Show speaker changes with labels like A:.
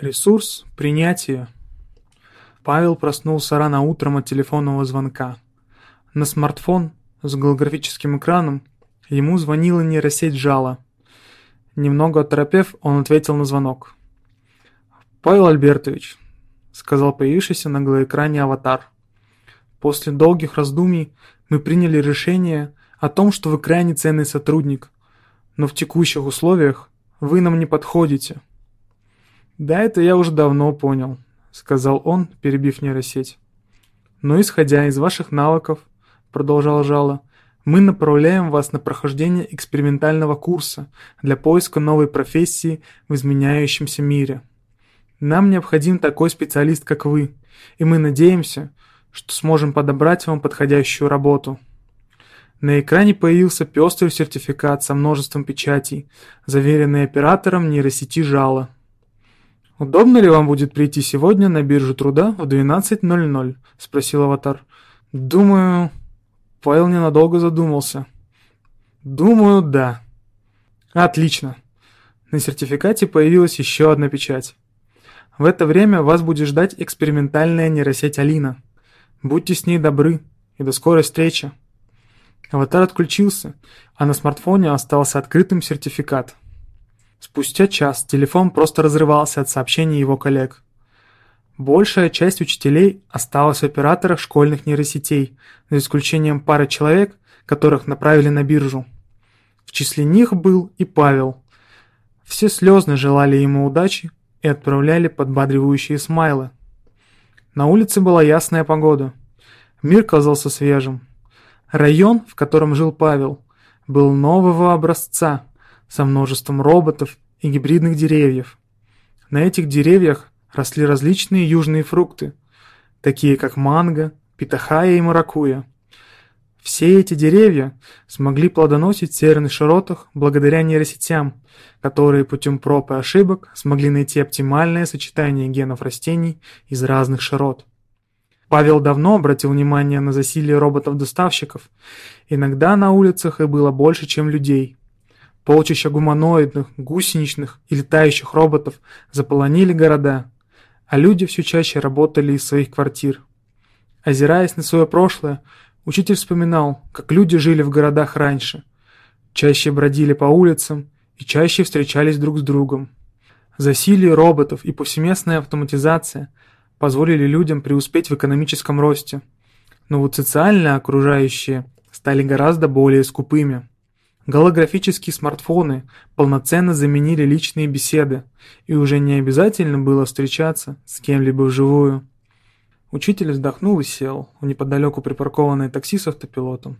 A: Ресурс принятия. Павел проснулся рано утром от телефонного звонка. На смартфон с голографическим экраном ему звонила нейросеть жала. Немного оторопев, он ответил на звонок. «Павел Альбертович», — сказал появившийся на голоэкране аватар. «После долгих раздумий мы приняли решение о том, что вы крайне ценный сотрудник, но в текущих условиях вы нам не подходите». «Да это я уже давно понял», — сказал он, перебив нейросеть. «Но исходя из ваших навыков», — продолжал Жало, «мы направляем вас на прохождение экспериментального курса для поиска новой профессии в изменяющемся мире. Нам необходим такой специалист, как вы, и мы надеемся, что сможем подобрать вам подходящую работу». На экране появился пестрый сертификат со множеством печатей, заверенный оператором нейросети Жало. «Удобно ли вам будет прийти сегодня на биржу труда в 12.00?» – спросил аватар. «Думаю...» Павел ненадолго задумался. «Думаю, да». «Отлично». На сертификате появилась еще одна печать. В это время вас будет ждать экспериментальная нейросеть Алина. Будьте с ней добры и до скорой встречи. Аватар отключился, а на смартфоне остался открытым сертификат. Спустя час телефон просто разрывался от сообщений его коллег. Большая часть учителей осталась в операторах школьных нейросетей, за исключением пары человек, которых направили на биржу. В числе них был и Павел. Все слезно желали ему удачи и отправляли подбадривающие смайлы. На улице была ясная погода. Мир казался свежим. Район, в котором жил Павел, был нового образца, со множеством роботов и гибридных деревьев. На этих деревьях росли различные южные фрукты, такие как манго, питахая и маракуя. Все эти деревья смогли плодоносить в северных широтах благодаря нейросетям, которые путем проб и ошибок смогли найти оптимальное сочетание генов растений из разных широт. Павел давно обратил внимание на засилие роботов-доставщиков. Иногда на улицах их было больше, чем людей. Полчища гуманоидных, гусеничных и летающих роботов заполонили города, а люди все чаще работали из своих квартир. Озираясь на свое прошлое, учитель вспоминал, как люди жили в городах раньше. Чаще бродили по улицам и чаще встречались друг с другом. Засилие роботов и повсеместная автоматизация позволили людям преуспеть в экономическом росте. Но вот социальные окружающие стали гораздо более скупыми. Голографические смартфоны полноценно заменили личные беседы, и уже не обязательно было встречаться с кем-либо вживую. Учитель вздохнул и сел в неподалеку припаркованное такси с автопилотом.